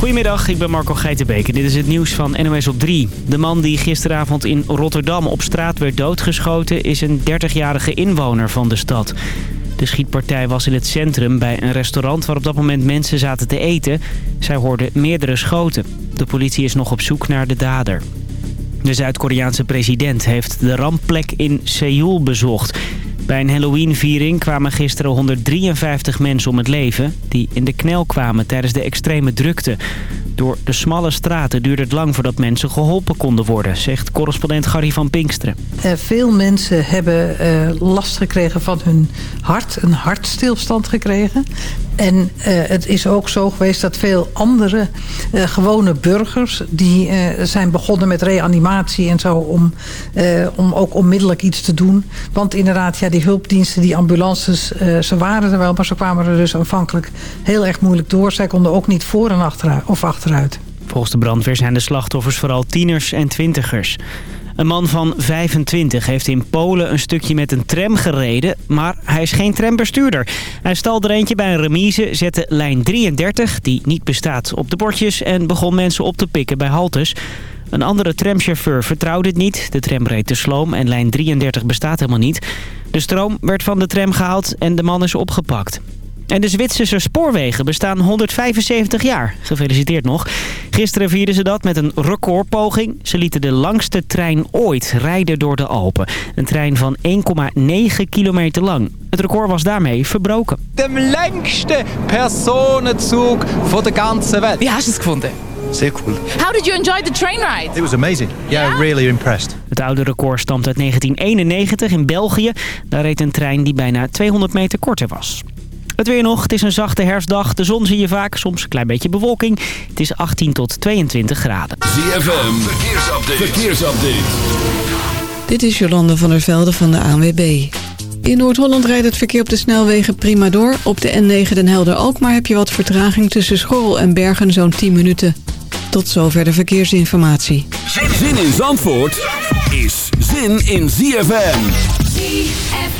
Goedemiddag, ik ben Marco Geitenbeek en dit is het nieuws van NOS op 3. De man die gisteravond in Rotterdam op straat werd doodgeschoten... is een 30-jarige inwoner van de stad. De schietpartij was in het centrum bij een restaurant waar op dat moment mensen zaten te eten. Zij hoorden meerdere schoten. De politie is nog op zoek naar de dader. De Zuid-Koreaanse president heeft de rampplek in Seoul bezocht. Bij een Halloween-viering kwamen gisteren 153 mensen om het leven... die in de knel kwamen tijdens de extreme drukte. Door de smalle straten duurde het lang voordat mensen geholpen konden worden... zegt correspondent Gary van Pinksteren. Uh, veel mensen hebben uh, last gekregen van hun hart, een hartstilstand gekregen. En uh, het is ook zo geweest dat veel andere gewone burgers... die zijn begonnen met reanimatie en zo om, om ook onmiddellijk iets te doen. Want inderdaad, ja, die hulpdiensten, die ambulances, ze waren er wel... maar ze kwamen er dus aanvankelijk heel erg moeilijk door. Zij konden ook niet voor en achteruit, of Volgens de brandweer zijn de slachtoffers vooral tieners en twintigers. Een man van 25 heeft in Polen een stukje met een tram gereden, maar hij is geen trambestuurder. Hij stal er eentje bij een remise, zette lijn 33, die niet bestaat, op de bordjes en begon mensen op te pikken bij haltes. Een andere tramchauffeur vertrouwde het niet. De tram reed te sloom en lijn 33 bestaat helemaal niet. De stroom werd van de tram gehaald en de man is opgepakt. En de Zwitserse spoorwegen bestaan 175 jaar. Gefeliciteerd nog. Gisteren vierden ze dat met een recordpoging. Ze lieten de langste trein ooit rijden door de Alpen. Een trein van 1,9 kilometer lang. Het record was daarmee verbroken. De langste personenzug voor de ganze Welt. Wie hast het gevonden? Zeer cool. How did you enjoy the train ride? It was amazing. Yeah, yeah, really impressed. Het oude record stamt uit 1991 in België. Daar reed een trein die bijna 200 meter korter was. Het weer nog. Het is een zachte herfstdag. De zon zie je vaak. Soms een klein beetje bewolking. Het is 18 tot 22 graden. ZFM. Verkeersupdate. Verkeersupdate. Dit is Jolande van der Velde van de ANWB. In Noord-Holland rijdt het verkeer op de snelwegen prima door. Op de N9 Den Helder-Alkmaar heb je wat vertraging tussen Schorrel en Bergen zo'n 10 minuten. Tot zover de verkeersinformatie. Zin in Zandvoort is zin in ZFM. ZFM.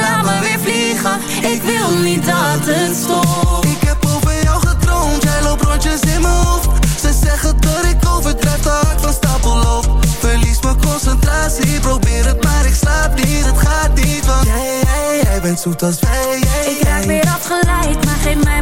laat me weer vliegen. Ik wil niet dat het stopt. Ik heb over jou gedroomd, jij loopt rondjes in mijn hoofd. Ze zeggen dat ik overdrijf, de hard van stapel loop Verlies mijn concentratie, probeer het maar ik slaap niet. Het gaat niet, want jij, jij, jij bent zoet als wij. Ik raak weer afgeleid, maar geef mij